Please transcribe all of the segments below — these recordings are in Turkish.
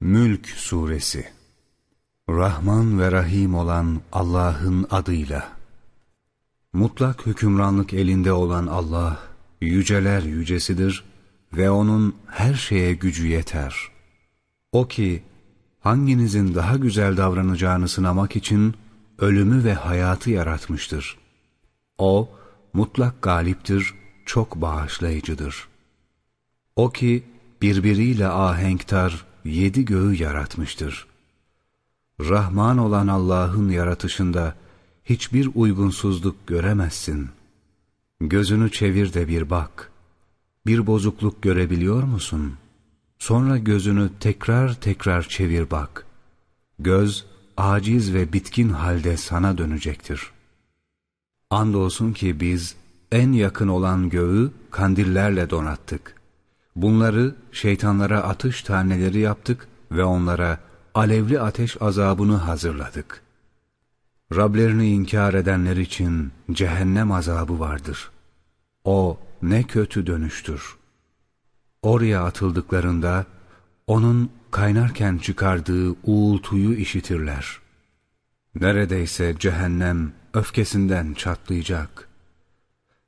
Mülk Suresi Rahman ve Rahim olan Allah'ın adıyla Mutlak hükümranlık elinde olan Allah, yüceler yücesidir ve O'nun her şeye gücü yeter. O ki, hanginizin daha güzel davranacağını sınamak için ölümü ve hayatı yaratmıştır. O, mutlak galiptir, çok bağışlayıcıdır. O ki, birbiriyle ahenktar, yedi göğü yaratmıştır. Rahman olan Allah'ın yaratışında hiçbir uygunsuzluk göremezsin. Gözünü çevir de bir bak. Bir bozukluk görebiliyor musun? Sonra gözünü tekrar tekrar çevir bak. Göz, aciz ve bitkin halde sana dönecektir. Andolsun ki biz en yakın olan göğü kandillerle donattık. Bunları şeytanlara atış taneleri yaptık ve onlara alevli ateş azabını hazırladık. Rablerini inkar edenler için cehennem azabı vardır. O ne kötü dönüştür. Oraya atıldıklarında onun kaynarken çıkardığı uğultuyu işitirler. Neredeyse cehennem öfkesinden çatlayacak.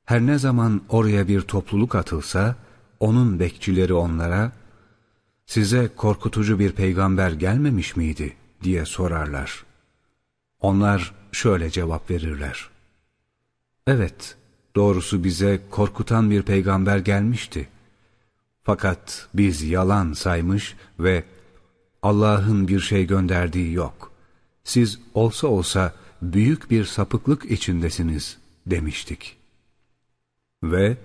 Her ne zaman oraya bir topluluk atılsa, onun bekçileri onlara, size korkutucu bir peygamber gelmemiş miydi diye sorarlar. Onlar şöyle cevap verirler. Evet, doğrusu bize korkutan bir peygamber gelmişti. Fakat biz yalan saymış ve Allah'ın bir şey gönderdiği yok. Siz olsa olsa büyük bir sapıklık içindesiniz demiştik. Ve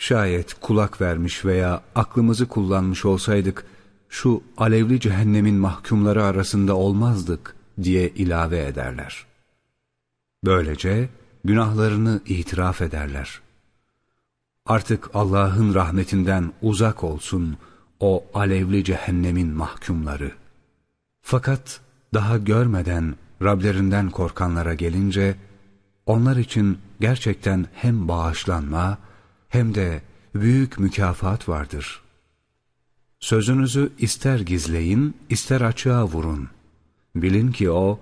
Şayet kulak vermiş veya aklımızı kullanmış olsaydık, şu alevli cehennemin mahkumları arasında olmazdık diye ilave ederler. Böylece günahlarını itiraf ederler. Artık Allah'ın rahmetinden uzak olsun o alevli cehennemin mahkumları. Fakat daha görmeden Rablerinden korkanlara gelince, onlar için gerçekten hem bağışlanma, hem de büyük mükafat vardır. Sözünüzü ister gizleyin, ister açığa vurun. Bilin ki o,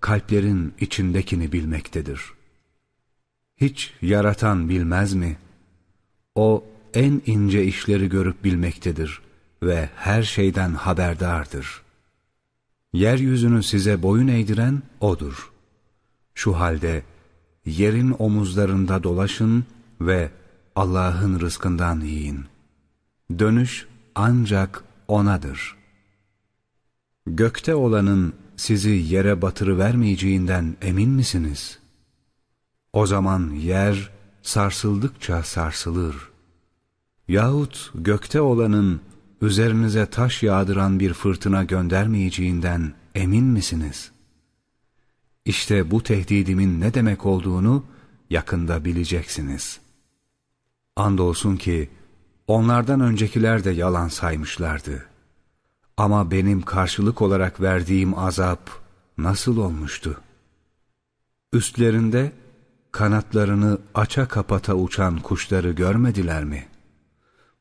kalplerin içindekini bilmektedir. Hiç yaratan bilmez mi? O, en ince işleri görüp bilmektedir ve her şeyden haberdardır. Yeryüzünü size boyun eğdiren O'dur. Şu halde, yerin omuzlarında dolaşın ve Allah'ın rızkından yiyin. Dönüş ancak O'nadır. Gökte olanın sizi yere batırı vermeyeceğinden emin misiniz? O zaman yer sarsıldıkça sarsılır. Yahut gökte olanın üzerinize taş yağdıran bir fırtına göndermeyeceğinden emin misiniz? İşte bu tehdidimin ne demek olduğunu yakında bileceksiniz.'' Andolsun ki onlardan öncekiler de yalan saymışlardı. Ama benim karşılık olarak verdiğim azap nasıl olmuştu? Üstlerinde kanatlarını aça kapata uçan kuşları görmediler mi?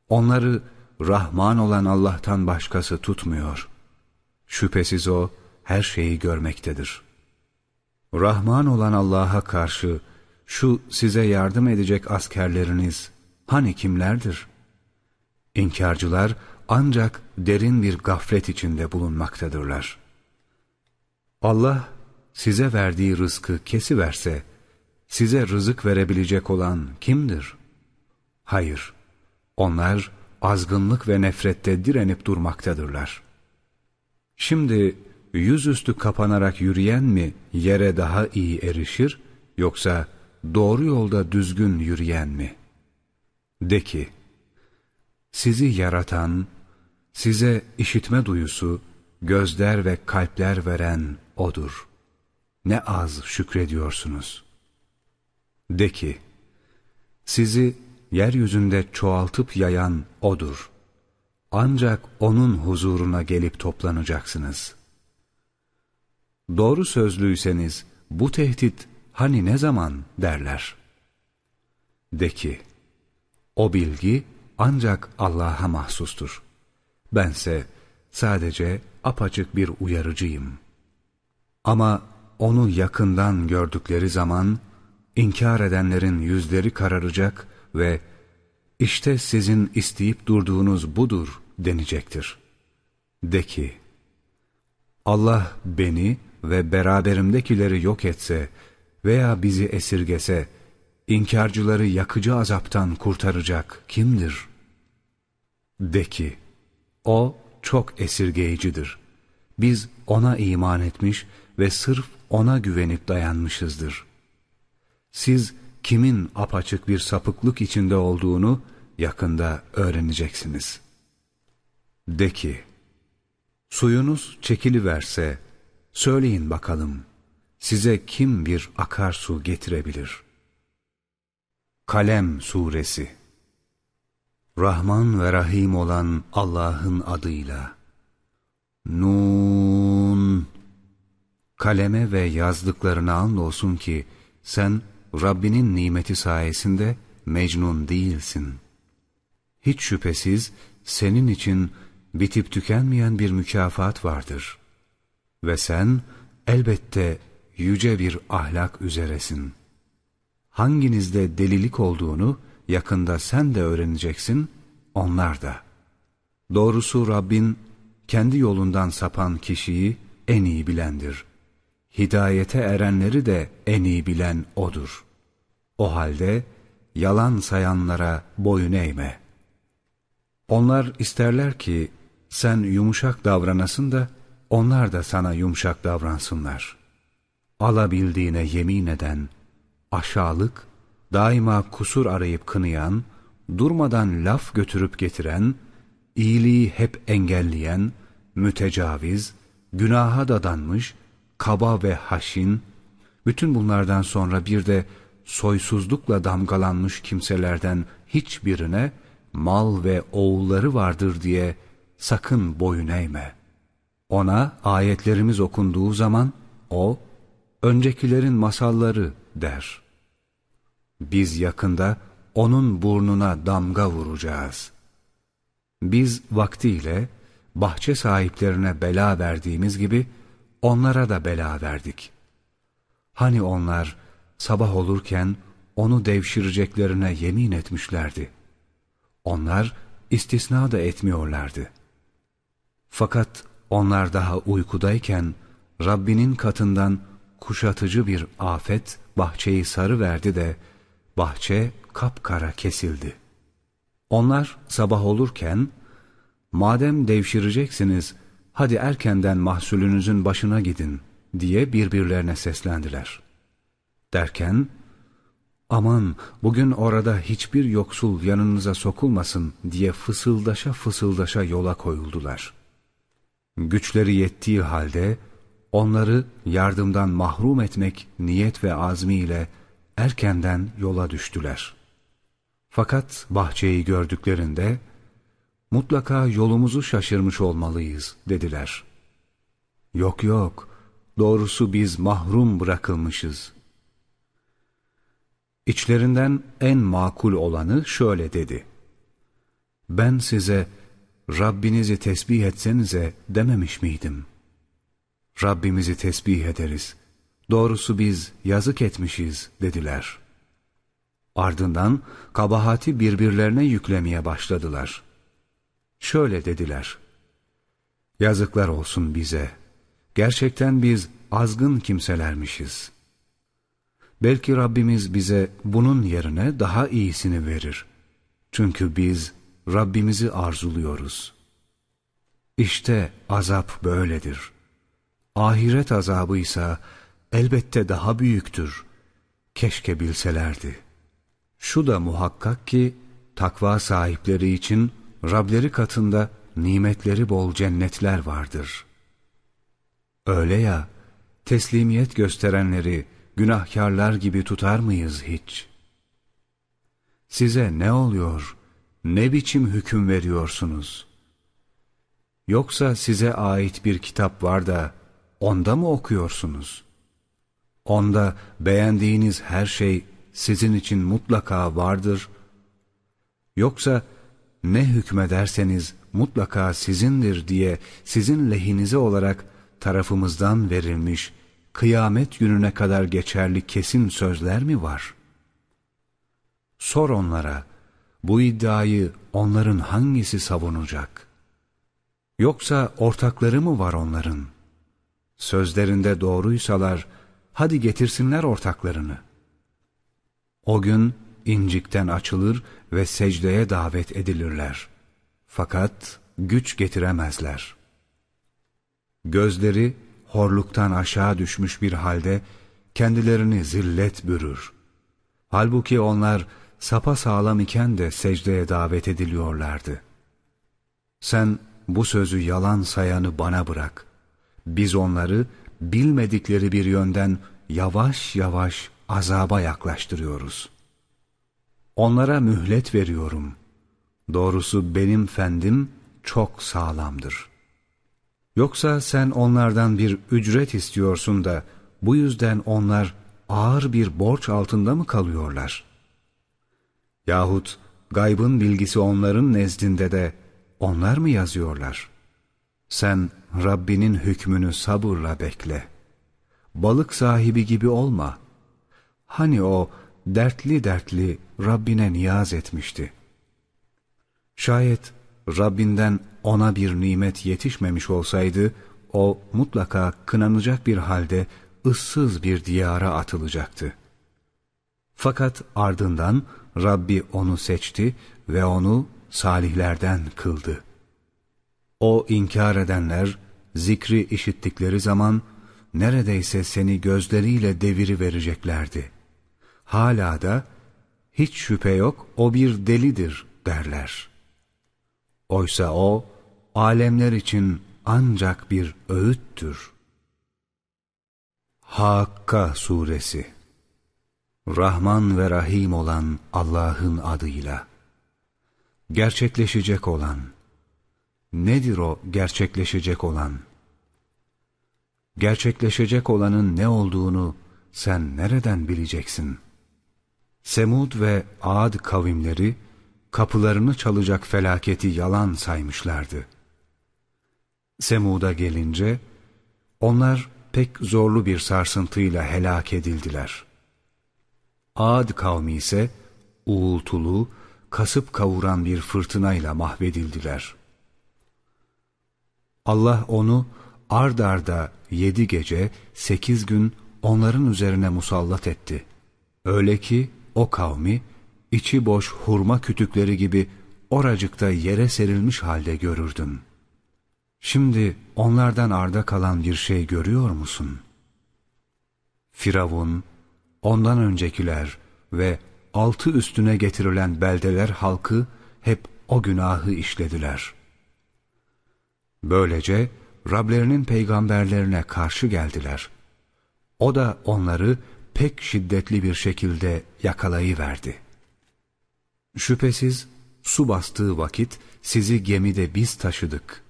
Onları Rahman olan Allah'tan başkası tutmuyor. Şüphesiz O her şeyi görmektedir. Rahman olan Allah'a karşı şu size yardım edecek askerleriniz, Hani kimlerdir? İnkarcılar ancak derin bir gaflet içinde bulunmaktadırlar. Allah size verdiği rızkı kesiverse, size rızık verebilecek olan kimdir? Hayır, onlar azgınlık ve nefrette direnip durmaktadırlar. Şimdi yüzüstü kapanarak yürüyen mi yere daha iyi erişir, yoksa doğru yolda düzgün yürüyen mi?'' De ki, sizi yaratan, size işitme duyusu, gözler ve kalpler veren O'dur. Ne az şükrediyorsunuz. De ki, sizi yeryüzünde çoğaltıp yayan O'dur. Ancak O'nun huzuruna gelip toplanacaksınız. Doğru sözlüyseniz bu tehdit hani ne zaman derler. De ki, o bilgi ancak Allah'a mahsustur. Bense sadece apaçık bir uyarıcıyım. Ama onu yakından gördükleri zaman inkar edenlerin yüzleri kararacak ve işte sizin isteyip durduğunuz budur denecektir. De ki, Allah beni ve beraberimdekileri yok etse veya bizi esirgese, inkarcıları yakıcı azaptan kurtaracak kimdir? De ki, O çok esirgeyicidir. Biz O'na iman etmiş ve sırf O'na güvenip dayanmışızdır. Siz kimin apaçık bir sapıklık içinde olduğunu yakında öğreneceksiniz. De ki, suyunuz çekiliverse, söyleyin bakalım, size kim bir akarsu getirebilir? Kalem Suresi Rahman ve Rahim olan Allah'ın adıyla Nun Kaleme ve yazdıklarına andolsun ki sen Rabbinin nimeti sayesinde mecnun değilsin. Hiç şüphesiz senin için bitip tükenmeyen bir mükafat vardır. Ve sen elbette yüce bir ahlak üzeresin. Hanginizde delilik olduğunu yakında sen de öğreneceksin, onlar da. Doğrusu Rabbin kendi yolundan sapan kişiyi en iyi bilendir. Hidayete erenleri de en iyi bilen O'dur. O halde yalan sayanlara boyun eğme. Onlar isterler ki sen yumuşak davranasın da onlar da sana yumuşak davransınlar. Alabildiğine yemin eden, aşağılık, daima kusur arayıp kınayan, durmadan laf götürüp getiren, iyiliği hep engelleyen, mütecaviz, günaha dadanmış, kaba ve haşin, bütün bunlardan sonra bir de soysuzlukla damgalanmış kimselerden hiçbirine mal ve oğulları vardır diye sakın boyun eğme. Ona ayetlerimiz okunduğu zaman o, öncekilerin masalları der. Biz yakında onun burnuna damga vuracağız. Biz vaktiyle bahçe sahiplerine bela verdiğimiz gibi onlara da bela verdik. Hani onlar sabah olurken onu devşireceklerine yemin etmişlerdi. Onlar istisna da etmiyorlardı. Fakat onlar daha uykudayken Rabbinin katından kuşatıcı bir afet bahçeyi sarı verdi de bahçe kapkara kesildi. Onlar sabah olurken madem devşireceksiniz hadi erkenden mahsulünüzün başına gidin diye birbirlerine seslendiler. Derken aman bugün orada hiçbir yoksul yanınıza sokulmasın diye fısıldaşa fısıldaşa yola koyuldular. Güçleri yettiği halde onları yardımdan mahrum etmek niyet ve azmiyle erkenden yola düştüler. Fakat bahçeyi gördüklerinde mutlaka yolumuzu şaşırmış olmalıyız dediler. Yok yok, doğrusu biz mahrum bırakılmışız. İçlerinden en makul olanı şöyle dedi. Ben size Rabbinizi tesbih etsenize dememiş miydim? Rabbimizi tesbih ederiz. Doğrusu biz yazık etmişiz dediler. Ardından kabahati birbirlerine yüklemeye başladılar. Şöyle dediler. Yazıklar olsun bize. Gerçekten biz azgın kimselermişiz. Belki Rabbimiz bize bunun yerine daha iyisini verir. Çünkü biz Rabbimizi arzuluyoruz. İşte azap böyledir. Ahiret azabı ise elbette daha büyüktür. Keşke bilselerdi. Şu da muhakkak ki takva sahipleri için Rableri katında nimetleri bol cennetler vardır. Öyle ya, teslimiyet gösterenleri günahkarlar gibi tutar mıyız hiç? Size ne oluyor, ne biçim hüküm veriyorsunuz? Yoksa size ait bir kitap var da onda mı okuyorsunuz? Onda beğendiğiniz her şey sizin için mutlaka vardır. Yoksa ne hükmederseniz mutlaka sizindir diye sizin lehinize olarak tarafımızdan verilmiş kıyamet gününe kadar geçerli kesin sözler mi var? Sor onlara, bu iddiayı onların hangisi savunacak? Yoksa ortakları mı var onların? Sözlerinde doğruysalar, hadi getirsinler ortaklarını. O gün incikten açılır ve secdeye davet edilirler. Fakat güç getiremezler. Gözleri horluktan aşağı düşmüş bir halde kendilerini zillet bürür. Halbuki onlar sapa sağlam iken de secdeye davet ediliyorlardı. Sen bu sözü yalan sayanı bana bırak. Biz onları bilmedikleri bir yönden yavaş yavaş azaba yaklaştırıyoruz. Onlara mühlet veriyorum. Doğrusu benim fendim çok sağlamdır. Yoksa sen onlardan bir ücret istiyorsun da bu yüzden onlar ağır bir borç altında mı kalıyorlar? Yahut gaybın bilgisi onların nezdinde de onlar mı yazıyorlar? Sen Rabbinin hükmünü sabırla bekle. Balık sahibi gibi olma. Hani o dertli dertli Rabbine niyaz etmişti. Şayet Rabbinden ona bir nimet yetişmemiş olsaydı, o mutlaka kınanacak bir halde ıssız bir diyara atılacaktı. Fakat ardından Rabbi onu seçti ve onu salihlerden kıldı. O inkar edenler zikri işittikleri zaman neredeyse seni gözleriyle deviri vereceklerdi. Hala da hiç şüphe yok o bir delidir derler. Oysa o alemler için ancak bir öğüttür. Hakka Suresi Rahman ve Rahim olan Allah'ın adıyla Gerçekleşecek olan Nedir o gerçekleşecek olan? Gerçekleşecek olanın ne olduğunu sen nereden bileceksin? Semud ve Ad kavimleri kapılarını çalacak felaketi yalan saymışlardı. Semud'a gelince onlar pek zorlu bir sarsıntıyla helak edildiler. Ad kavmi ise uğultulu, kasıp kavuran bir fırtınayla mahvedildiler. Allah onu ard arda yedi gece, sekiz gün onların üzerine musallat etti. Öyle ki o kavmi, içi boş hurma kütükleri gibi oracıkta yere serilmiş halde görürdün. Şimdi onlardan arda kalan bir şey görüyor musun? Firavun, ondan öncekiler ve altı üstüne getirilen beldeler halkı hep o günahı işlediler. Böylece Rablerinin peygamberlerine karşı geldiler. O da onları pek şiddetli bir şekilde yakalayıverdi. Şüphesiz su bastığı vakit sizi gemide biz taşıdık.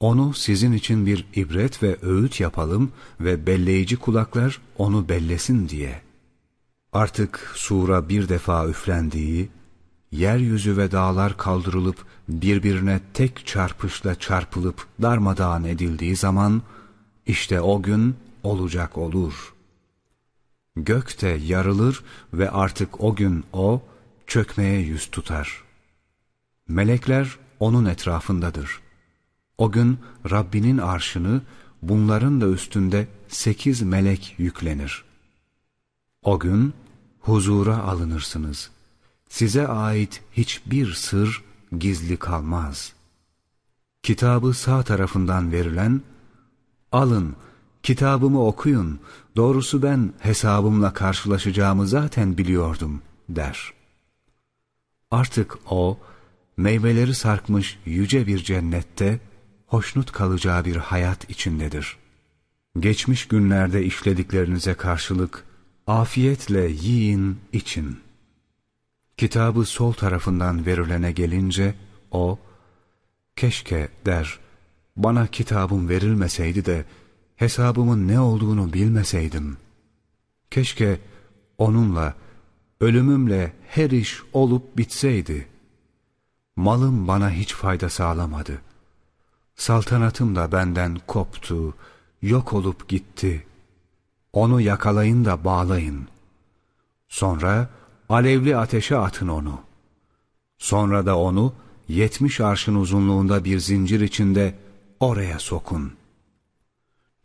Onu sizin için bir ibret ve öğüt yapalım ve belleyici kulaklar onu bellesin diye. Artık sura bir defa üflendiği, yeryüzü ve dağlar kaldırılıp birbirine tek çarpışla çarpılıp darmadağın edildiği zaman, işte o gün olacak olur. Gökte yarılır ve artık o gün o, çökmeye yüz tutar. Melekler onun etrafındadır. O gün Rabbinin arşını bunların da üstünde sekiz melek yüklenir. O gün huzura alınırsınız. Size ait hiçbir sır gizli kalmaz. Kitabı sağ tarafından verilen, alın kitabımı okuyun, doğrusu ben hesabımla karşılaşacağımı zaten biliyordum der.'' Artık o, meyveleri sarkmış yüce bir cennette, hoşnut kalacağı bir hayat içindedir. Geçmiş günlerde işlediklerinize karşılık, afiyetle yiyin, için. Kitabı sol tarafından verilene gelince, o, keşke der, bana kitabım verilmeseydi de, hesabımın ne olduğunu bilmeseydim. Keşke onunla, ölümümle her iş olup bitseydi. malım bana hiç fayda sağlamadı. Saltanatım da benden koptu, yok olup gitti. Onu yakalayın da bağlayın. Sonra alevli ateşe atın onu. Sonra da onu yetmiş arşın uzunluğunda bir zincir içinde oraya sokun.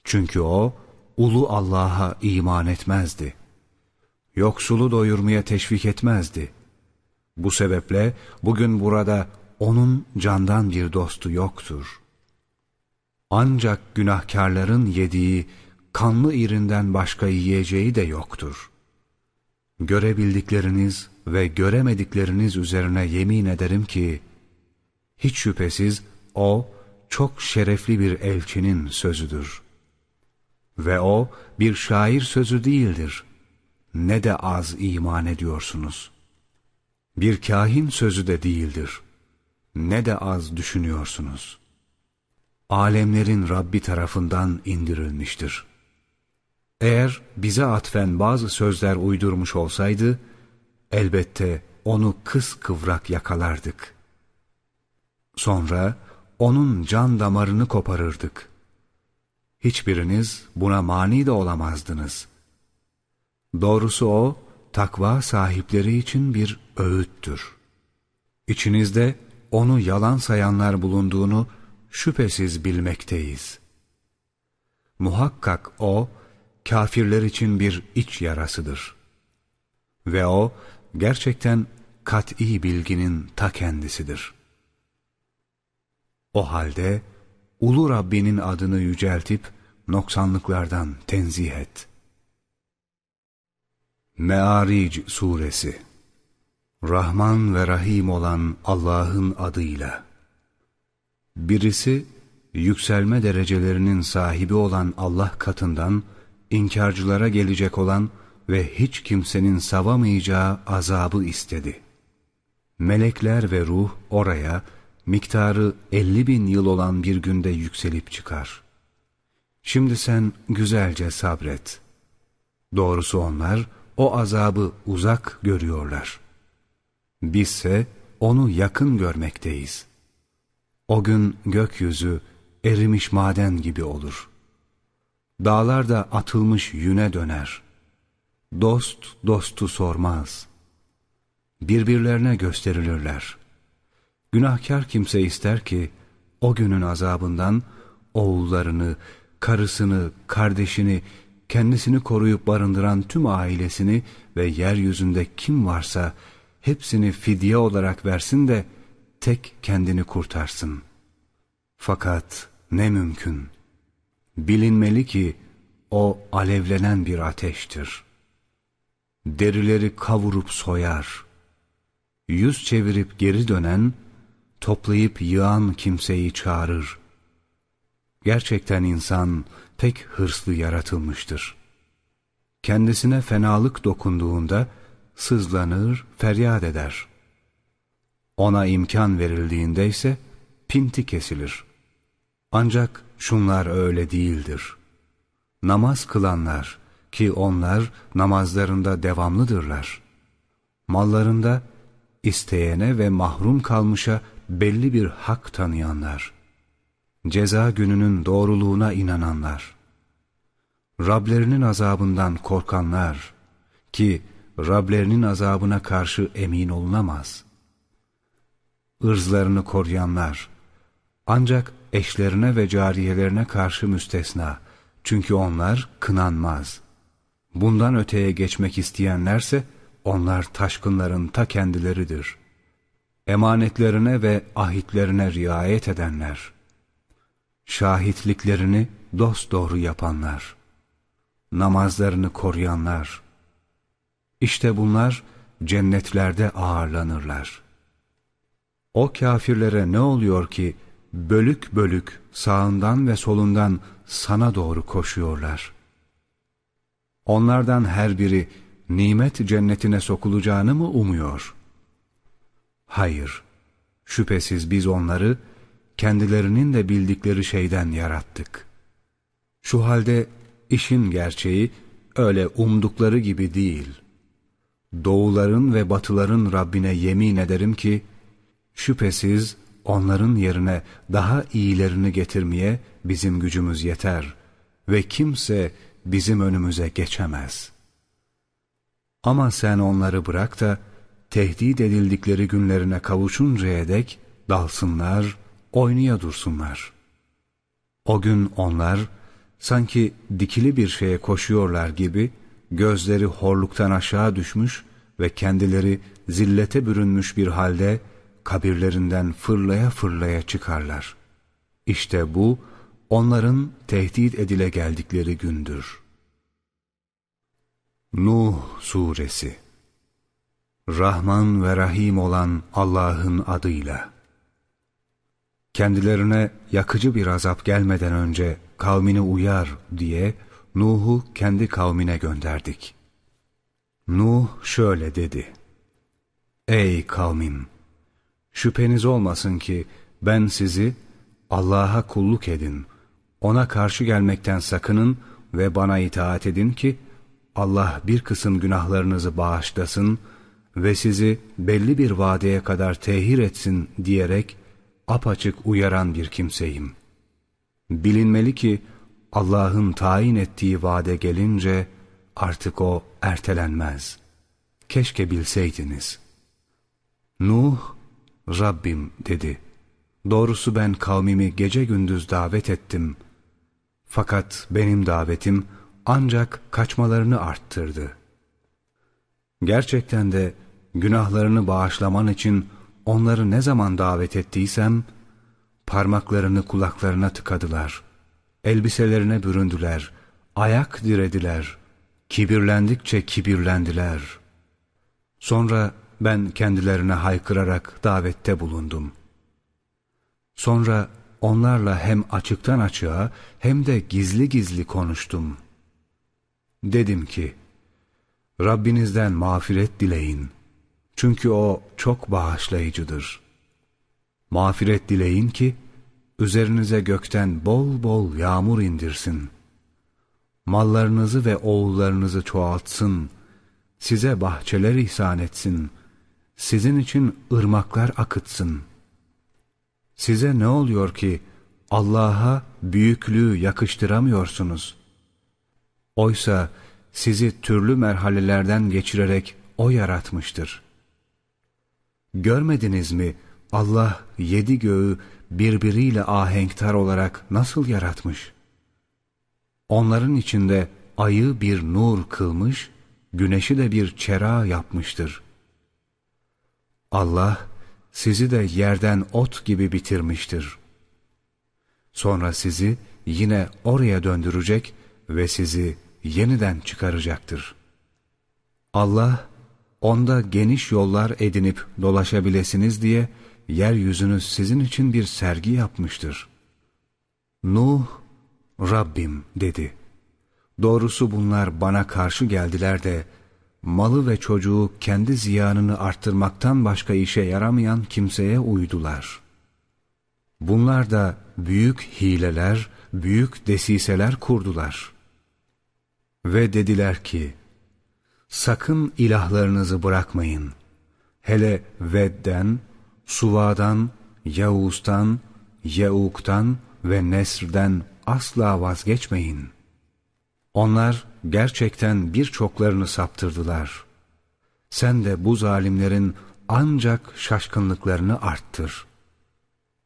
Çünkü o ulu Allah'a iman etmezdi. Yoksulu doyurmaya teşvik etmezdi. Bu sebeple bugün burada onun candan bir dostu yoktur. Ancak günahkarların yediği kanlı irinden başka yiyeceği de yoktur. Görebildikleriniz ve göremedikleriniz üzerine yemin ederim ki, hiç şüphesiz o çok şerefli bir elçinin sözüdür. Ve o bir şair sözü değildir. Ne de az iman ediyorsunuz. Bir kahin sözü de değildir. Ne de az düşünüyorsunuz. Alemlerin Rabbi tarafından indirilmiştir. Eğer bize atfen bazı sözler uydurmuş olsaydı, elbette onu kıs kıvrak yakalardık. Sonra onun can damarını koparırdık. Hiçbiriniz buna mani de olamazdınız. Doğrusu o, takva sahipleri için bir öğüttür. İçinizde onu yalan sayanlar bulunduğunu şüphesiz bilmekteyiz. Muhakkak o, kafirler için bir iç yarasıdır. Ve o, gerçekten kat'i bilginin ta kendisidir.'' O halde Ulu Rabbinin adını yüceltip noksanlıklardan tenzih et. Me'aric Suresi Rahman ve Rahim olan Allah'ın adıyla Birisi yükselme derecelerinin sahibi olan Allah katından inkarcılara gelecek olan ve hiç kimsenin savamayacağı azabı istedi. Melekler ve ruh oraya miktarı elli bin yıl olan bir günde yükselip çıkar. Şimdi sen güzelce sabret. Doğrusu onlar o azabı uzak görüyorlar. Bizse onu yakın görmekteyiz. O gün gökyüzü erimiş maden gibi olur. Dağlar da atılmış yüne döner. Dost dostu sormaz. Birbirlerine gösterilirler.'' Günahkar kimse ister ki o günün azabından oğullarını, karısını, kardeşini, kendisini koruyup barındıran tüm ailesini ve yeryüzünde kim varsa hepsini fidye olarak versin de tek kendini kurtarsın. Fakat ne mümkün. Bilinmeli ki o alevlenen bir ateştir. Derileri kavurup soyar. Yüz çevirip geri dönen, toplayıp yığan kimseyi çağırır. Gerçekten insan pek hırslı yaratılmıştır. Kendisine fenalık dokunduğunda sızlanır, feryat eder. Ona imkan verildiğinde ise pinti kesilir. Ancak şunlar öyle değildir. Namaz kılanlar ki onlar namazlarında devamlıdırlar. Mallarında isteyene ve mahrum kalmışa belli bir hak tanıyanlar, ceza gününün doğruluğuna inananlar, Rablerinin azabından korkanlar ki Rablerinin azabına karşı emin olunamaz. Irzlarını koruyanlar, ancak eşlerine ve cariyelerine karşı müstesna, çünkü onlar kınanmaz. Bundan öteye geçmek isteyenlerse, onlar taşkınların ta kendileridir.'' emanetlerine ve ahitlerine riayet edenler, şahitliklerini dosdoğru yapanlar, namazlarını koruyanlar, işte bunlar cennetlerde ağırlanırlar. O kafirlere ne oluyor ki bölük bölük sağından ve solundan sana doğru koşuyorlar. Onlardan her biri nimet cennetine sokulacağını mı umuyor?'' Hayır, şüphesiz biz onları kendilerinin de bildikleri şeyden yarattık. Şu halde işin gerçeği öyle umdukları gibi değil. Doğuların ve batıların Rabbine yemin ederim ki, Şüphesiz onların yerine daha iyilerini getirmeye bizim gücümüz yeter ve kimse bizim önümüze geçemez. Ama sen onları bırak da tehdit edildikleri günlerine kavuşuncaya dek dalsınlar, oynaya dursunlar. O gün onlar sanki dikili bir şeye koşuyorlar gibi gözleri horluktan aşağı düşmüş ve kendileri zillete bürünmüş bir halde kabirlerinden fırlaya fırlaya çıkarlar. İşte bu onların tehdit edile geldikleri gündür. Nuh Suresi Rahman ve Rahim olan Allah'ın adıyla Kendilerine yakıcı bir azap gelmeden önce kavmini uyar diye Nuh'u kendi kavmine gönderdik. Nuh şöyle dedi. Ey kavmim! Şüpheniz olmasın ki ben sizi Allah'a kulluk edin, ona karşı gelmekten sakının ve bana itaat edin ki Allah bir kısım günahlarınızı bağışlasın ve sizi belli bir vadeye kadar tehir etsin diyerek apaçık uyaran bir kimseyim. Bilinmeli ki Allah'ın tayin ettiği vade gelince artık o ertelenmez. Keşke bilseydiniz. Nuh, Rabbim dedi. Doğrusu ben kavmimi gece gündüz davet ettim. Fakat benim davetim ancak kaçmalarını arttırdı. Gerçekten de günahlarını bağışlaman için onları ne zaman davet ettiysem, parmaklarını kulaklarına tıkadılar, elbiselerine büründüler, ayak dirediler, kibirlendikçe kibirlendiler. Sonra ben kendilerine haykırarak davette bulundum. Sonra onlarla hem açıktan açığa hem de gizli gizli konuştum. Dedim ki, Rabbinizden mağfiret dileyin. Çünkü O çok bağışlayıcıdır. Mağfiret dileyin ki, üzerinize gökten bol bol yağmur indirsin. Mallarınızı ve oğullarınızı çoğaltsın. Size bahçeler ihsan etsin. Sizin için ırmaklar akıtsın. Size ne oluyor ki Allah'a büyüklüğü yakıştıramıyorsunuz? Oysa sizi türlü merhalelerden geçirerek O yaratmıştır. Görmediniz mi Allah yedi göğü birbiriyle ahenktar olarak nasıl yaratmış? Onların içinde ayı bir nur kılmış, güneşi de bir çera yapmıştır. Allah sizi de yerden ot gibi bitirmiştir. Sonra sizi yine oraya döndürecek ve sizi yeniden çıkaracaktır. Allah, onda geniş yollar edinip dolaşabilesiniz diye, yeryüzünü sizin için bir sergi yapmıştır. Nuh, Rabbim dedi. Doğrusu bunlar bana karşı geldiler de, malı ve çocuğu kendi ziyanını arttırmaktan başka işe yaramayan kimseye uydular. Bunlar da büyük hileler, büyük desiseler kurdular. Ve dediler ki, sakın ilahlarınızı bırakmayın. Hele Ved'den, Suva'dan, Yavuz'dan, Yeuk'tan ve Nesr'den asla vazgeçmeyin. Onlar gerçekten birçoklarını saptırdılar. Sen de bu zalimlerin ancak şaşkınlıklarını arttır.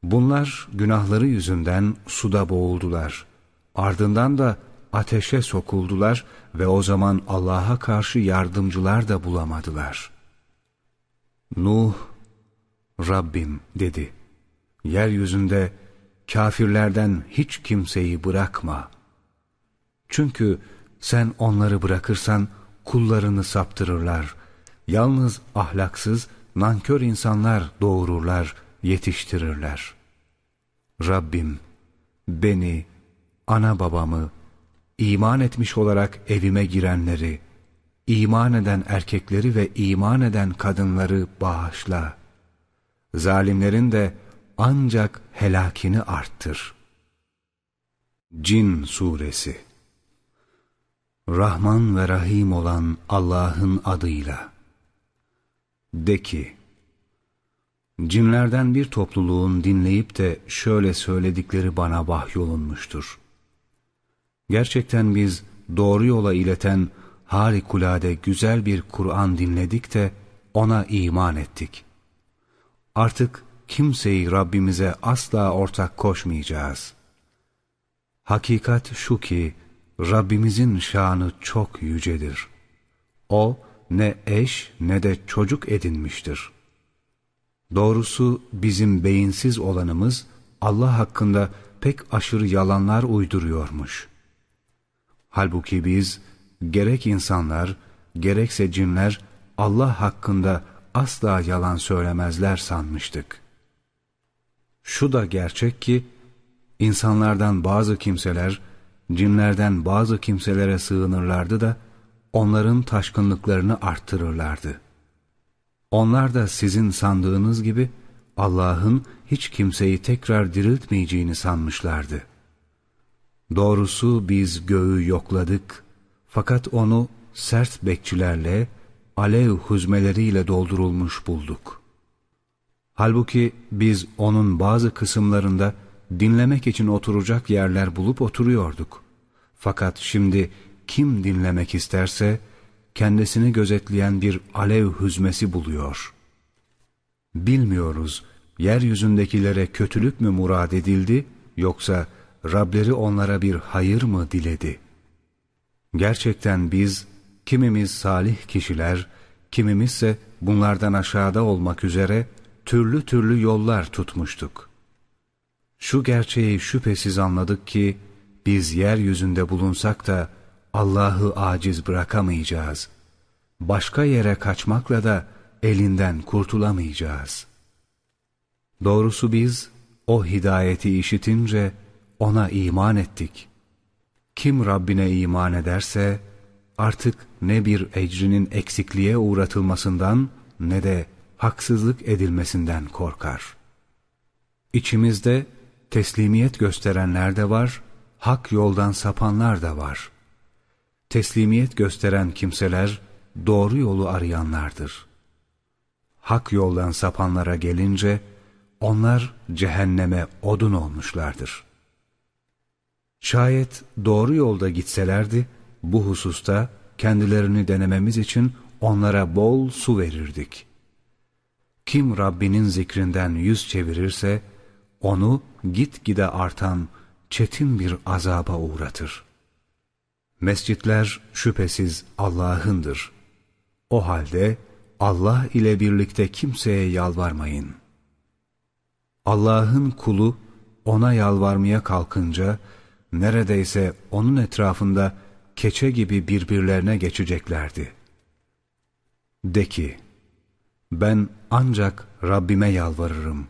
Bunlar günahları yüzünden suda boğuldular. Ardından da ateşe sokuldular ve o zaman Allah'a karşı yardımcılar da bulamadılar. Nuh, Rabbim dedi, yeryüzünde kafirlerden hiç kimseyi bırakma. Çünkü sen onları bırakırsan kullarını saptırırlar. Yalnız ahlaksız, nankör insanlar doğururlar, yetiştirirler. Rabbim, beni, ana babamı, iman etmiş olarak evime girenleri, iman eden erkekleri ve iman eden kadınları bağışla. Zalimlerin de ancak helakini arttır. Cin Suresi Rahman ve Rahim olan Allah'ın adıyla. De ki, Cinlerden bir topluluğun dinleyip de şöyle söyledikleri bana vahyolunmuştur. Gerçekten biz doğru yola ileten harikulade güzel bir Kur'an dinledik de ona iman ettik. Artık kimseyi Rabbimize asla ortak koşmayacağız. Hakikat şu ki Rabbimizin şanı çok yücedir. O ne eş ne de çocuk edinmiştir. Doğrusu bizim beyinsiz olanımız Allah hakkında pek aşırı yalanlar uyduruyormuş. Halbuki biz gerek insanlar gerekse cinler Allah hakkında asla yalan söylemezler sanmıştık. Şu da gerçek ki insanlardan bazı kimseler cinlerden bazı kimselere sığınırlardı da onların taşkınlıklarını arttırırlardı. Onlar da sizin sandığınız gibi Allah'ın hiç kimseyi tekrar diriltmeyeceğini sanmışlardı. Doğrusu biz göğü yokladık fakat onu sert bekçilerle, alev huzmeleriyle doldurulmuş bulduk. Halbuki biz onun bazı kısımlarında dinlemek için oturacak yerler bulup oturuyorduk. Fakat şimdi kim dinlemek isterse kendisini gözetleyen bir alev hüzmesi buluyor. Bilmiyoruz yeryüzündekilere kötülük mü murad edildi yoksa Rableri onlara bir hayır mı diledi? Gerçekten biz kimimiz salih kişiler, kimimizse bunlardan aşağıda olmak üzere türlü türlü yollar tutmuştuk. Şu gerçeği şüphesiz anladık ki biz yeryüzünde bulunsak da Allah'ı aciz bırakamayacağız. Başka yere kaçmakla da elinden kurtulamayacağız. Doğrusu biz o hidayeti işitince ona iman ettik. Kim Rabbine iman ederse artık ne bir ecrinin eksikliğe uğratılmasından ne de haksızlık edilmesinden korkar. İçimizde teslimiyet gösterenler de var, hak yoldan sapanlar da var. Teslimiyet gösteren kimseler doğru yolu arayanlardır. Hak yoldan sapanlara gelince onlar cehenneme odun olmuşlardır. Şayet doğru yolda gitselerdi bu hususta kendilerini denememiz için onlara bol su verirdik. Kim Rabbinin zikrinden yüz çevirirse onu gitgide artan çetin bir azaba uğratır. Mescitler şüphesiz Allah'ındır. O halde Allah ile birlikte kimseye yalvarmayın. Allah'ın kulu ona yalvarmaya kalkınca neredeyse onun etrafında keçe gibi birbirlerine geçeceklerdi. De ki, ben ancak Rabbime yalvarırım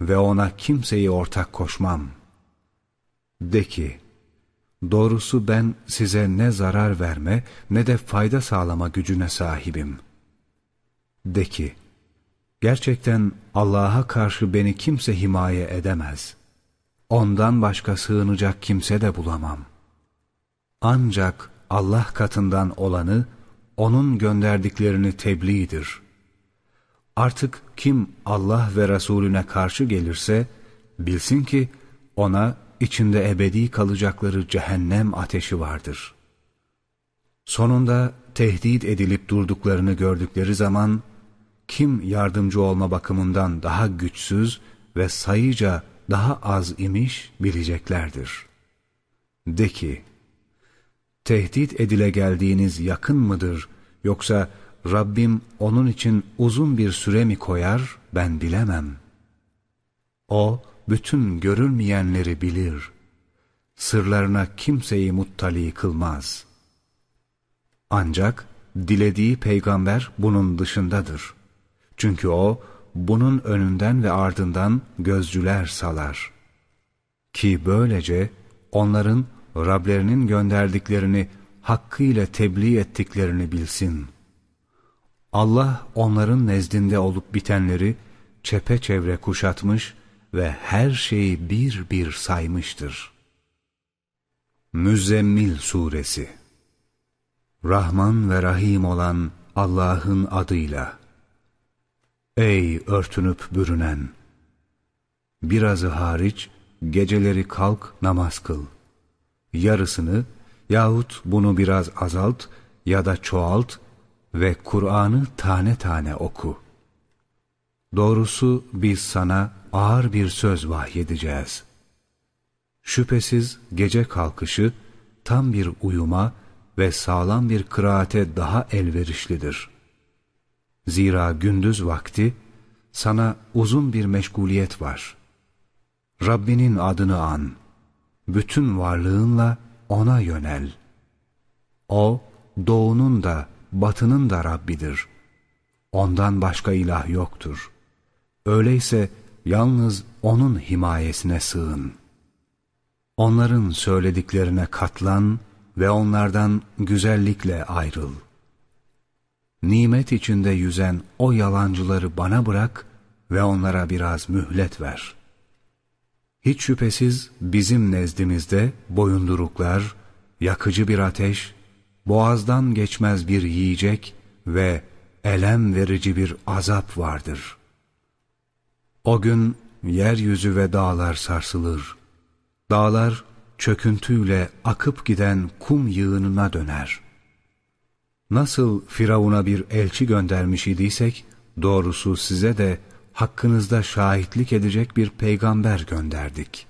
ve ona kimseyi ortak koşmam. De ki, doğrusu ben size ne zarar verme ne de fayda sağlama gücüne sahibim. De ki, gerçekten Allah'a karşı beni kimse himaye edemez. Ondan başka sığınacak kimse de bulamam. Ancak Allah katından olanı, O'nun gönderdiklerini tebliğdir. Artık kim Allah ve Resulüne karşı gelirse, bilsin ki ona içinde ebedi kalacakları cehennem ateşi vardır. Sonunda tehdit edilip durduklarını gördükleri zaman, kim yardımcı olma bakımından daha güçsüz ve sayıca daha az imiş bileceklerdir. De ki, tehdit edile geldiğiniz yakın mıdır yoksa Rabbim onun için uzun bir süre mi koyar ben bilemem. O bütün görülmeyenleri bilir. Sırlarına kimseyi muttali kılmaz. Ancak dilediği peygamber bunun dışındadır. Çünkü o bunun önünden ve ardından gözcüler salar. Ki böylece onların Rablerinin gönderdiklerini hakkıyla tebliğ ettiklerini bilsin. Allah onların nezdinde olup bitenleri çepeçevre kuşatmış ve her şeyi bir bir saymıştır. Müzzemmil Suresi Rahman ve Rahim olan Allah'ın adıyla Ey örtünüp bürünen! Birazı hariç geceleri kalk namaz kıl. Yarısını yahut bunu biraz azalt ya da çoğalt ve Kur'an'ı tane tane oku. Doğrusu biz sana ağır bir söz vahyedeceğiz. Şüphesiz gece kalkışı tam bir uyuma ve sağlam bir kıraate daha elverişlidir. Zira gündüz vakti sana uzun bir meşguliyet var. Rabbinin adını an. Bütün varlığınla O'na yönel. O, doğunun da batının da Rabbidir. Ondan başka ilah yoktur. Öyleyse yalnız O'nun himayesine sığın. Onların söylediklerine katlan ve onlardan güzellikle ayrıl. Nimet içinde yüzen o yalancıları bana bırak ve onlara biraz mühlet ver. Hiç şüphesiz bizim nezdimizde boyunduruklar, yakıcı bir ateş, boğazdan geçmez bir yiyecek ve elem verici bir azap vardır. O gün yeryüzü ve dağlar sarsılır. Dağlar çöküntüyle akıp giden kum yığınına döner. Nasıl Firavun'a bir elçi göndermiş idiysek, doğrusu size de hakkınızda şahitlik edecek bir peygamber gönderdik.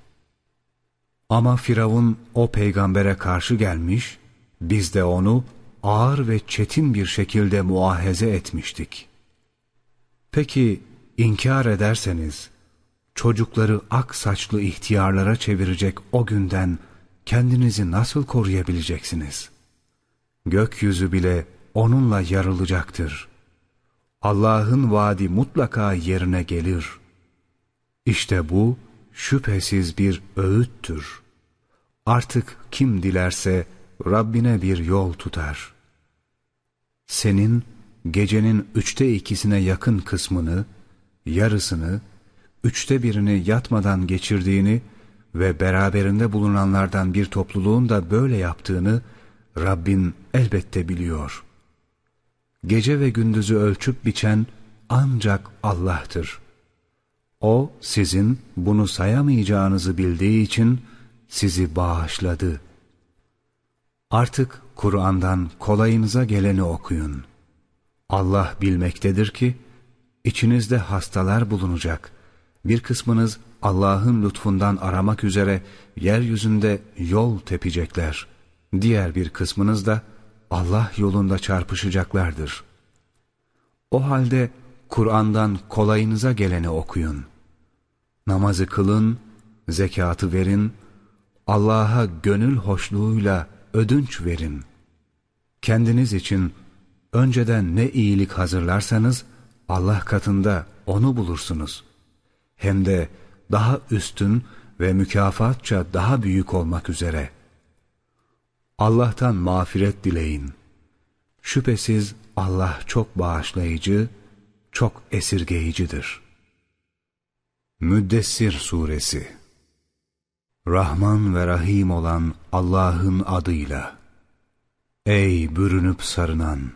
Ama Firavun o peygambere karşı gelmiş, biz de onu ağır ve çetin bir şekilde muahaze etmiştik. Peki inkar ederseniz, çocukları ak saçlı ihtiyarlara çevirecek o günden kendinizi nasıl koruyabileceksiniz? Gökyüzü bile onunla yarılacaktır. Allah'ın vaadi mutlaka yerine gelir. İşte bu şüphesiz bir öğüttür. Artık kim dilerse Rabbine bir yol tutar. Senin gecenin üçte ikisine yakın kısmını, yarısını, üçte birini yatmadan geçirdiğini ve beraberinde bulunanlardan bir topluluğun da böyle yaptığını Rabbin elbette biliyor. Gece ve gündüzü ölçüp biçen ancak Allah'tır. O sizin bunu sayamayacağınızı bildiği için sizi bağışladı. Artık Kur'an'dan kolayınıza geleni okuyun. Allah bilmektedir ki, içinizde hastalar bulunacak. Bir kısmınız Allah'ın lütfundan aramak üzere yeryüzünde yol tepecekler. Diğer bir kısmınız da Allah yolunda çarpışacaklardır. O halde Kur'an'dan kolayınıza geleni okuyun. Namazı kılın, zekatı verin, Allah'a gönül hoşluğuyla ödünç verin. Kendiniz için önceden ne iyilik hazırlarsanız Allah katında onu bulursunuz. Hem de daha üstün ve mükafatça daha büyük olmak üzere. Allah'tan mağfiret dileyin. Şüphesiz Allah çok bağışlayıcı, çok esirgeyicidir. Müddessir Suresi Rahman ve Rahim olan Allah'ın adıyla Ey bürünüp sarınan!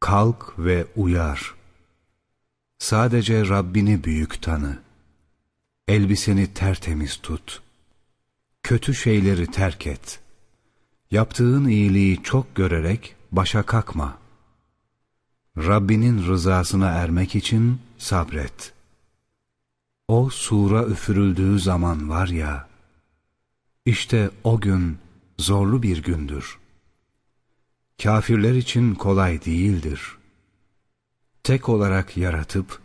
Kalk ve uyar. Sadece Rabbini büyük tanı. Elbiseni tertemiz tut. Kötü şeyleri terk et. Yaptığın iyiliği çok görerek başa kalkma. Rabbinin rızasına ermek için sabret. O sura üfürüldüğü zaman var ya, işte o gün zorlu bir gündür. Kafirler için kolay değildir. Tek olarak yaratıp,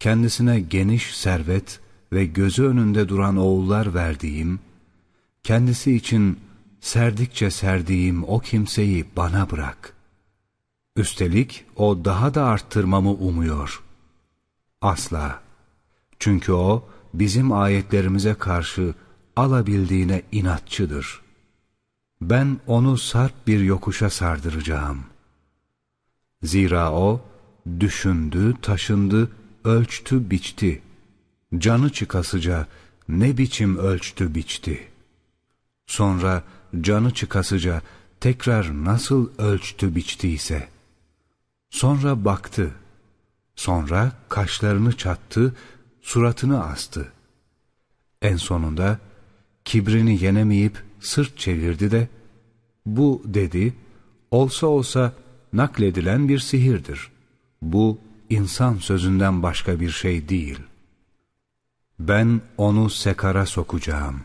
kendisine geniş servet ve gözü önünde duran oğullar verdiğim, kendisi için serdikçe serdiğim o kimseyi bana bırak. Üstelik o daha da arttırmamı umuyor. Asla. Çünkü o bizim ayetlerimize karşı alabildiğine inatçıdır. Ben onu sarp bir yokuşa sardıracağım. Zira o düşündü, taşındı, ölçtü, biçti. Canı çıkasıca ne biçim ölçtü, biçti. Sonra canı çıkasıca tekrar nasıl ölçtü, biçtiyse. Sonra baktı, Sonra kaşlarını çattı, suratını astı. En sonunda kibrini yenemeyip sırt çevirdi de, bu dedi, olsa olsa nakledilen bir sihirdir. Bu insan sözünden başka bir şey değil. Ben onu sekara sokacağım.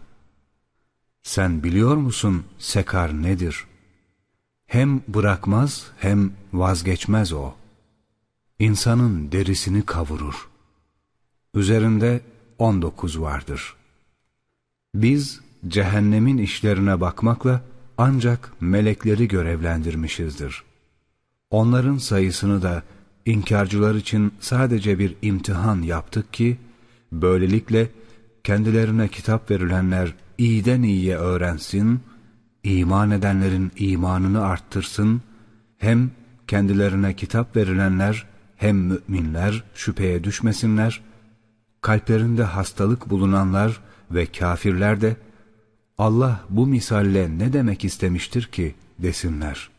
Sen biliyor musun sekar nedir? Hem bırakmaz hem vazgeçmez o. İnsanın derisini kavurur. Üzerinde on dokuz vardır. Biz cehennemin işlerine bakmakla ancak melekleri görevlendirmişizdir. Onların sayısını da inkarcılar için sadece bir imtihan yaptık ki, böylelikle kendilerine kitap verilenler iyiden iyiye öğrensin, iman edenlerin imanını arttırsın, hem kendilerine kitap verilenler hem müminler şüpheye düşmesinler, kalplerinde hastalık bulunanlar ve kafirler de Allah bu misalle ne demek istemiştir ki desinler.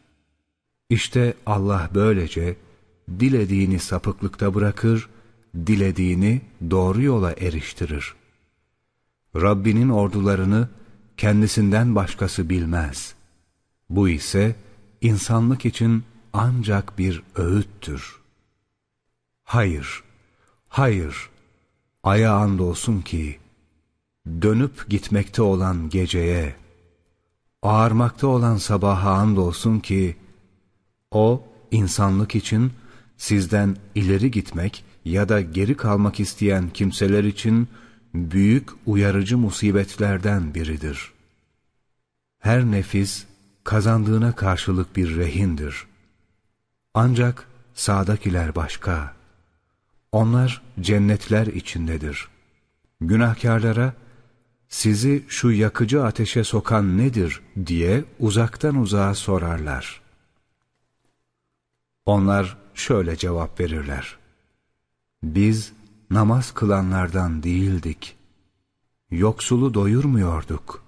İşte Allah böylece dilediğini sapıklıkta bırakır, dilediğini doğru yola eriştirir. Rabbinin ordularını kendisinden başkası bilmez. Bu ise insanlık için ancak bir öğüttür. Hayır, hayır, aya andolsun ki, dönüp gitmekte olan geceye, ağarmakta olan sabaha andolsun ki, o insanlık için sizden ileri gitmek ya da geri kalmak isteyen kimseler için büyük uyarıcı musibetlerden biridir. Her nefis kazandığına karşılık bir rehindir. Ancak sağdakiler başka. Onlar cennetler içindedir. Günahkarlara sizi şu yakıcı ateşe sokan nedir diye uzaktan uzağa sorarlar. Onlar şöyle cevap verirler. Biz namaz kılanlardan değildik. Yoksulu doyurmuyorduk.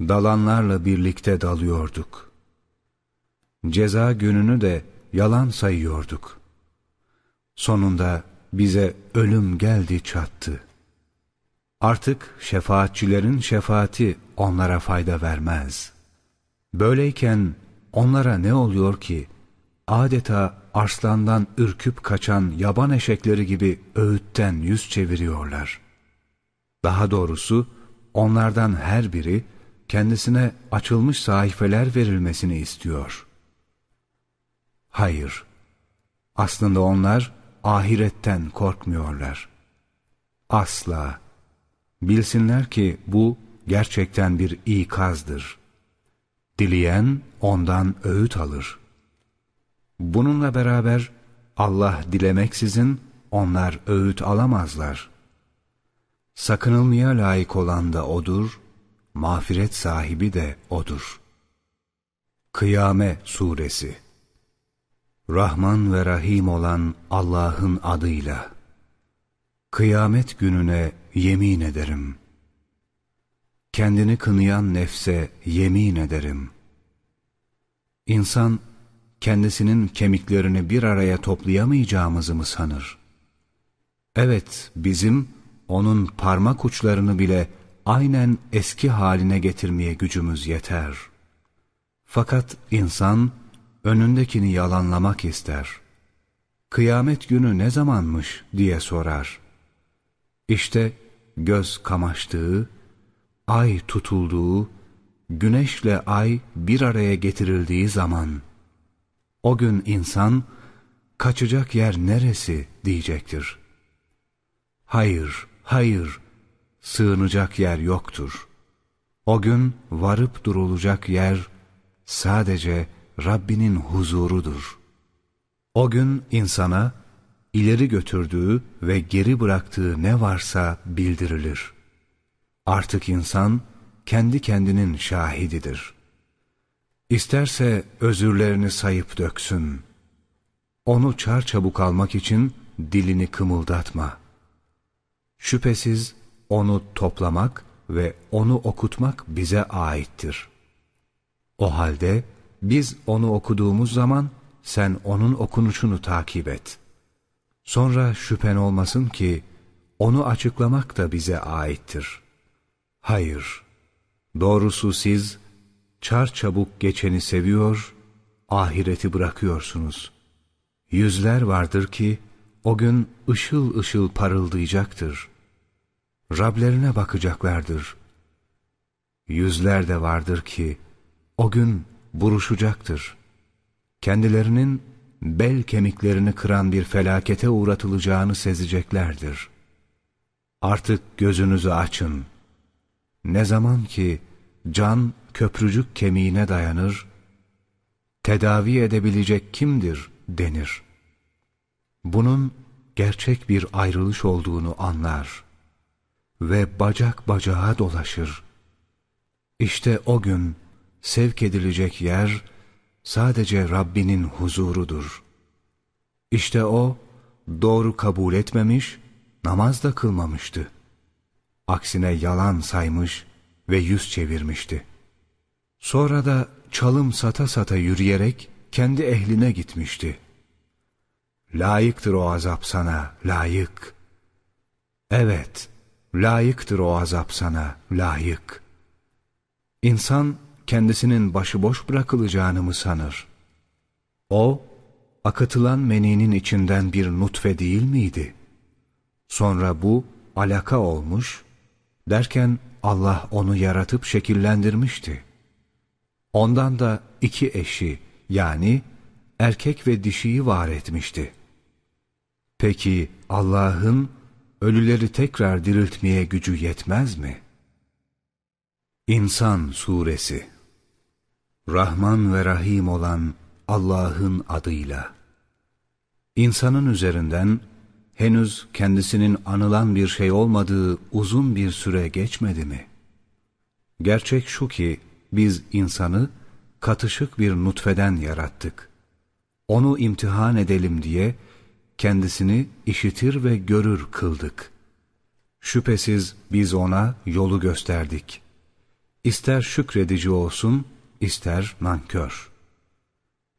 Dalanlarla birlikte dalıyorduk. Ceza gününü de yalan sayıyorduk. Sonunda bize ölüm geldi çattı. Artık şefaatçilerin şefaati onlara fayda vermez. Böyleyken onlara ne oluyor ki adeta arslandan ürküp kaçan yaban eşekleri gibi öğütten yüz çeviriyorlar. Daha doğrusu onlardan her biri kendisine açılmış sayfeler verilmesini istiyor. Hayır, aslında onlar ahiretten korkmuyorlar. Asla. Bilsinler ki bu gerçekten bir ikazdır. Dileyen ondan öğüt alır. Bununla beraber Allah dilemeksizin onlar öğüt alamazlar. Sakınılmaya layık olan da O'dur, mağfiret sahibi de O'dur. Kıyame Suresi Rahman ve Rahim olan Allah'ın adıyla Kıyamet gününe yemin ederim. Kendini kınayan nefse yemin ederim. İnsan kendisinin kemiklerini bir araya toplayamayacağımızı mı sanır? Evet, bizim onun parmak uçlarını bile aynen eski haline getirmeye gücümüz yeter. Fakat insan önündekini yalanlamak ister. Kıyamet günü ne zamanmış diye sorar. İşte göz kamaştığı, ay tutulduğu, güneşle ay bir araya getirildiği zaman, o gün insan, kaçacak yer neresi diyecektir. Hayır, hayır, sığınacak yer yoktur. O gün varıp durulacak yer sadece Rabbinin huzurudur. O gün insana ileri götürdüğü ve geri bıraktığı ne varsa bildirilir. Artık insan kendi kendinin şahididir. İsterse özürlerini sayıp döksün. Onu çarçabuk almak için dilini kımıldatma. Şüphesiz onu toplamak ve onu okutmak bize aittir. O halde biz onu okuduğumuz zaman sen onun okunuşunu takip et. Sonra şüphen olmasın ki onu açıklamak da bize aittir. Hayır, doğrusu siz çar çabuk geçeni seviyor, ahireti bırakıyorsunuz. Yüzler vardır ki o gün ışıl ışıl parıldayacaktır. Rablerine bakacaklardır. Yüzler de vardır ki o gün buruşacaktır. Kendilerinin bel kemiklerini kıran bir felakete uğratılacağını sezeceklerdir. Artık gözünüzü açın. Ne zaman ki can köprücük kemiğine dayanır, tedavi edebilecek kimdir denir. Bunun gerçek bir ayrılış olduğunu anlar ve bacak bacağa dolaşır. İşte o gün sevk edilecek yer sadece Rabbinin huzurudur. İşte o doğru kabul etmemiş, namaz da kılmamıştı. Aksine yalan saymış ve yüz çevirmişti. Sonra da çalım sata sata yürüyerek kendi ehline gitmişti. Layıktır o azap sana, layık. Evet, layıktır o azap sana, layık. İnsan kendisinin başıboş bırakılacağını mı sanır? O, akıtılan meninin içinden bir nutfe değil miydi? Sonra bu alaka olmuş, derken Allah onu yaratıp şekillendirmişti. Ondan da iki eşi yani erkek ve dişiyi var etmişti. Peki Allah'ın ölüleri tekrar diriltmeye gücü yetmez mi? İnsan Suresi Rahman ve Rahim olan Allah'ın adıyla İnsanın üzerinden henüz kendisinin anılan bir şey olmadığı uzun bir süre geçmedi mi? Gerçek şu ki biz insanı katışık bir nutfeden yarattık. Onu imtihan edelim diye kendisini işitir ve görür kıldık. Şüphesiz biz ona yolu gösterdik. İster şükredici olsun, ister nankör.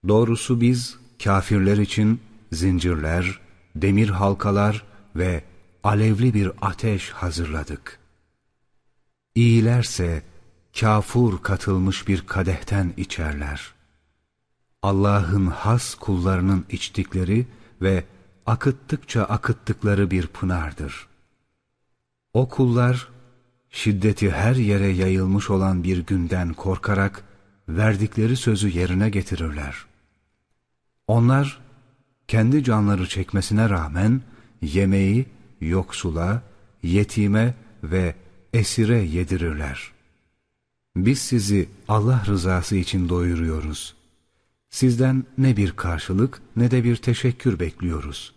Doğrusu biz kafirler için zincirler, demir halkalar ve alevli bir ateş hazırladık. İyilerse kafur katılmış bir kadehten içerler. Allah'ın has kullarının içtikleri ve akıttıkça akıttıkları bir pınardır. O kullar şiddeti her yere yayılmış olan bir günden korkarak verdikleri sözü yerine getirirler. Onlar kendi canları çekmesine rağmen yemeği yoksula, yetime ve esire yedirirler. Biz sizi Allah rızası için doyuruyoruz. Sizden ne bir karşılık ne de bir teşekkür bekliyoruz.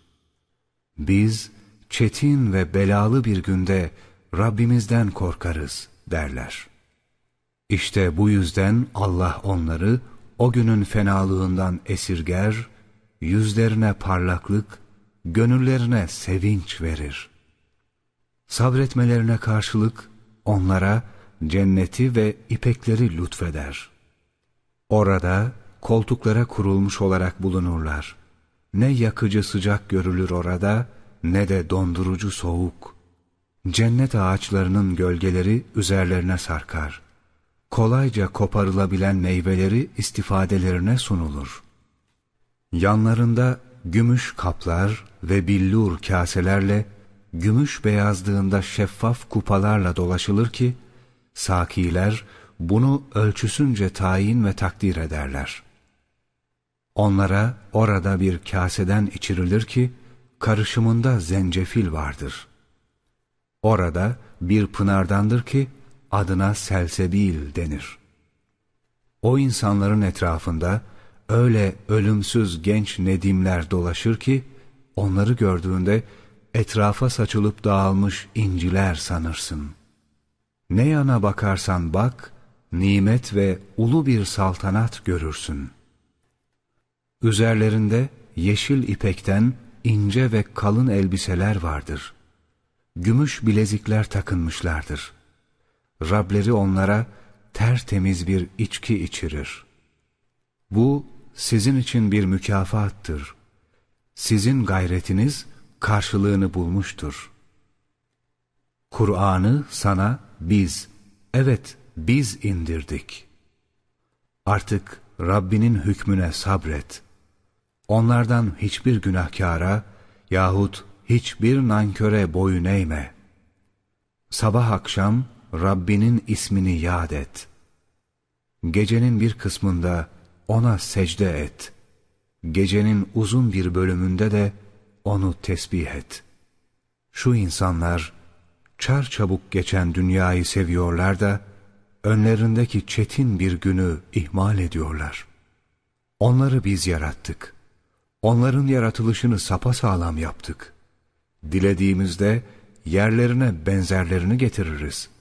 Biz çetin ve belalı bir günde Rabbimizden korkarız derler. İşte bu yüzden Allah onları o günün fenalığından esirger, yüzlerine parlaklık, gönüllerine sevinç verir. Sabretmelerine karşılık onlara cenneti ve ipekleri lütfeder. Orada koltuklara kurulmuş olarak bulunurlar. Ne yakıcı sıcak görülür orada, ne de dondurucu soğuk. Cennet ağaçlarının gölgeleri üzerlerine sarkar. Kolayca koparılabilen meyveleri istifadelerine sunulur. Yanlarında gümüş kaplar ve billur kaselerle gümüş beyazlığında şeffaf kupalarla dolaşılır ki, sakiler bunu ölçüsünce tayin ve takdir ederler. Onlara orada bir kaseden içirilir ki, karışımında zencefil vardır. Orada bir pınardandır ki, adına selsebil denir. O insanların etrafında öyle ölümsüz genç nedimler dolaşır ki, onları gördüğünde etrafa saçılıp dağılmış inciler sanırsın. Ne yana bakarsan bak, nimet ve ulu bir saltanat görürsün. Üzerlerinde yeşil ipekten ince ve kalın elbiseler vardır. Gümüş bilezikler takınmışlardır. Rableri onlara tertemiz bir içki içirir. Bu sizin için bir mükafattır. Sizin gayretiniz karşılığını bulmuştur. Kur'an'ı sana biz, evet biz indirdik. Artık Rabbinin hükmüne sabret. Onlardan hiçbir günahkara yahut hiçbir nanköre boyun eğme. Sabah akşam Rabbinin ismini yad et. Gecenin bir kısmında ona secde et. Gecenin uzun bir bölümünde de onu tesbih et. Şu insanlar çar çabuk geçen dünyayı seviyorlar da önlerindeki çetin bir günü ihmal ediyorlar. Onları biz yarattık. Onların yaratılışını sapasağlam yaptık. Dilediğimizde yerlerine benzerlerini getiririz.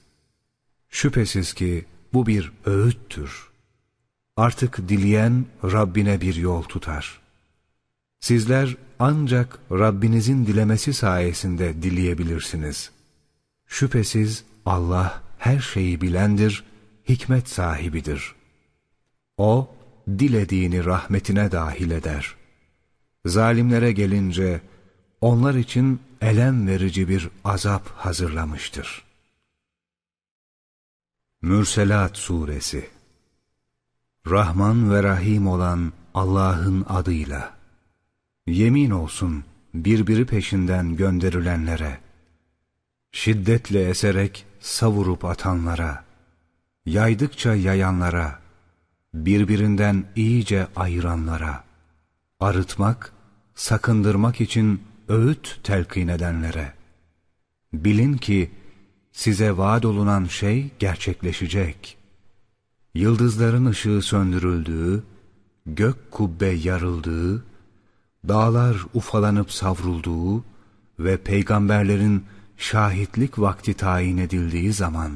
Şüphesiz ki bu bir öğüttür. Artık dileyen Rabbine bir yol tutar. Sizler ancak Rabbinizin dilemesi sayesinde dileyebilirsiniz. Şüphesiz Allah her şeyi bilendir, hikmet sahibidir. O, dilediğini rahmetine dahil eder. Zalimlere gelince, onlar için elem verici bir azap hazırlamıştır. Mürselat Suresi. Rahman ve Rahim olan Allah'ın adıyla. Yemin olsun birbiri peşinden gönderilenlere, şiddetle eserek savurup atanlara, yaydıkça yayanlara, birbirinden iyice ayıranlara, arıtmak, sakındırmak için öğüt telkin edenlere, bilin ki size vaat olunan şey gerçekleşecek. Yıldızların ışığı söndürüldüğü, gök kubbe yarıldığı, dağlar ufalanıp savrulduğu ve peygamberlerin şahitlik vakti tayin edildiği zaman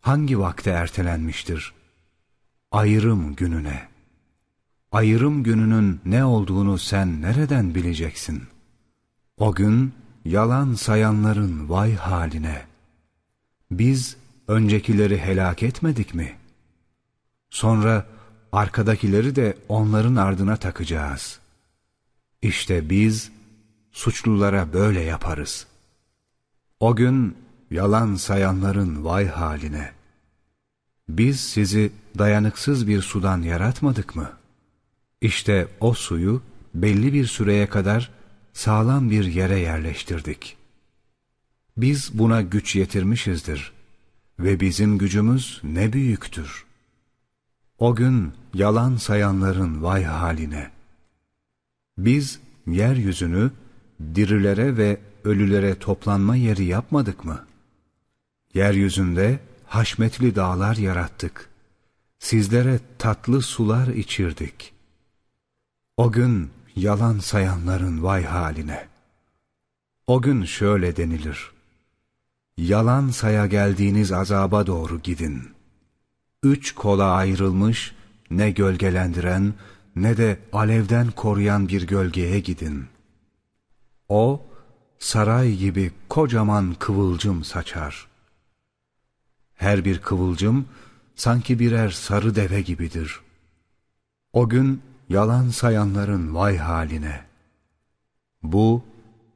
hangi vakte ertelenmiştir? Ayrım gününe. Ayrım gününün ne olduğunu sen nereden bileceksin? O gün yalan sayanların vay haline. Biz öncekileri helak etmedik mi? Sonra arkadakileri de onların ardına takacağız.'' İşte biz suçlulara böyle yaparız. O gün yalan sayanların vay haline. Biz sizi dayanıksız bir sudan yaratmadık mı? İşte o suyu belli bir süreye kadar sağlam bir yere yerleştirdik. Biz buna güç yetirmişizdir ve bizim gücümüz ne büyüktür. O gün yalan sayanların vay haline. Biz yeryüzünü dirilere ve ölülere toplanma yeri yapmadık mı? Yeryüzünde haşmetli dağlar yarattık. Sizlere tatlı sular içirdik. O gün yalan sayanların vay haline. O gün şöyle denilir. Yalan saya geldiğiniz azaba doğru gidin. Üç kola ayrılmış, ne gölgelendiren, ne de alevden koruyan bir gölgeye gidin. O, saray gibi kocaman kıvılcım saçar. Her bir kıvılcım sanki birer sarı deve gibidir. O gün yalan sayanların vay haline. Bu,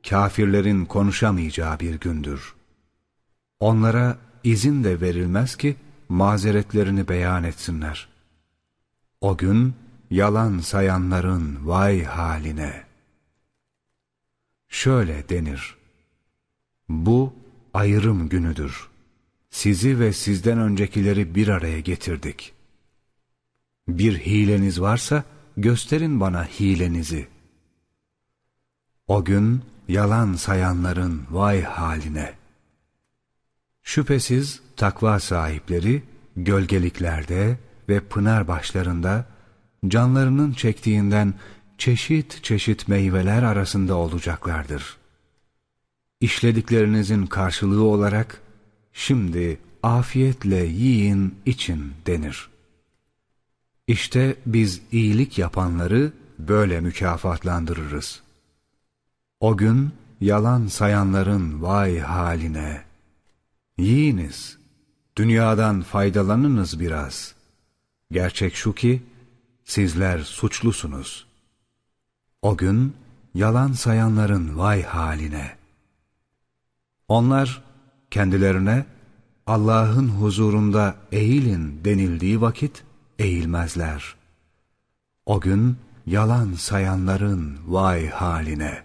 kafirlerin konuşamayacağı bir gündür. Onlara izin de verilmez ki mazeretlerini beyan etsinler. O gün, yalan sayanların vay haline. Şöyle denir. Bu ayrım günüdür. Sizi ve sizden öncekileri bir araya getirdik. Bir hileniz varsa gösterin bana hilenizi. O gün yalan sayanların vay haline. Şüphesiz takva sahipleri gölgeliklerde ve pınar başlarında canlarının çektiğinden çeşit çeşit meyveler arasında olacaklardır. İşlediklerinizin karşılığı olarak şimdi afiyetle yiyin için denir. İşte biz iyilik yapanları böyle mükafatlandırırız. O gün yalan sayanların vay haline. Yiyiniz, dünyadan faydalanınız biraz. Gerçek şu ki, sizler suçlusunuz. O gün yalan sayanların vay haline. Onlar kendilerine Allah'ın huzurunda eğilin denildiği vakit eğilmezler. O gün yalan sayanların vay haline.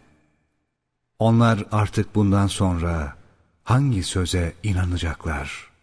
Onlar artık bundan sonra hangi söze inanacaklar?''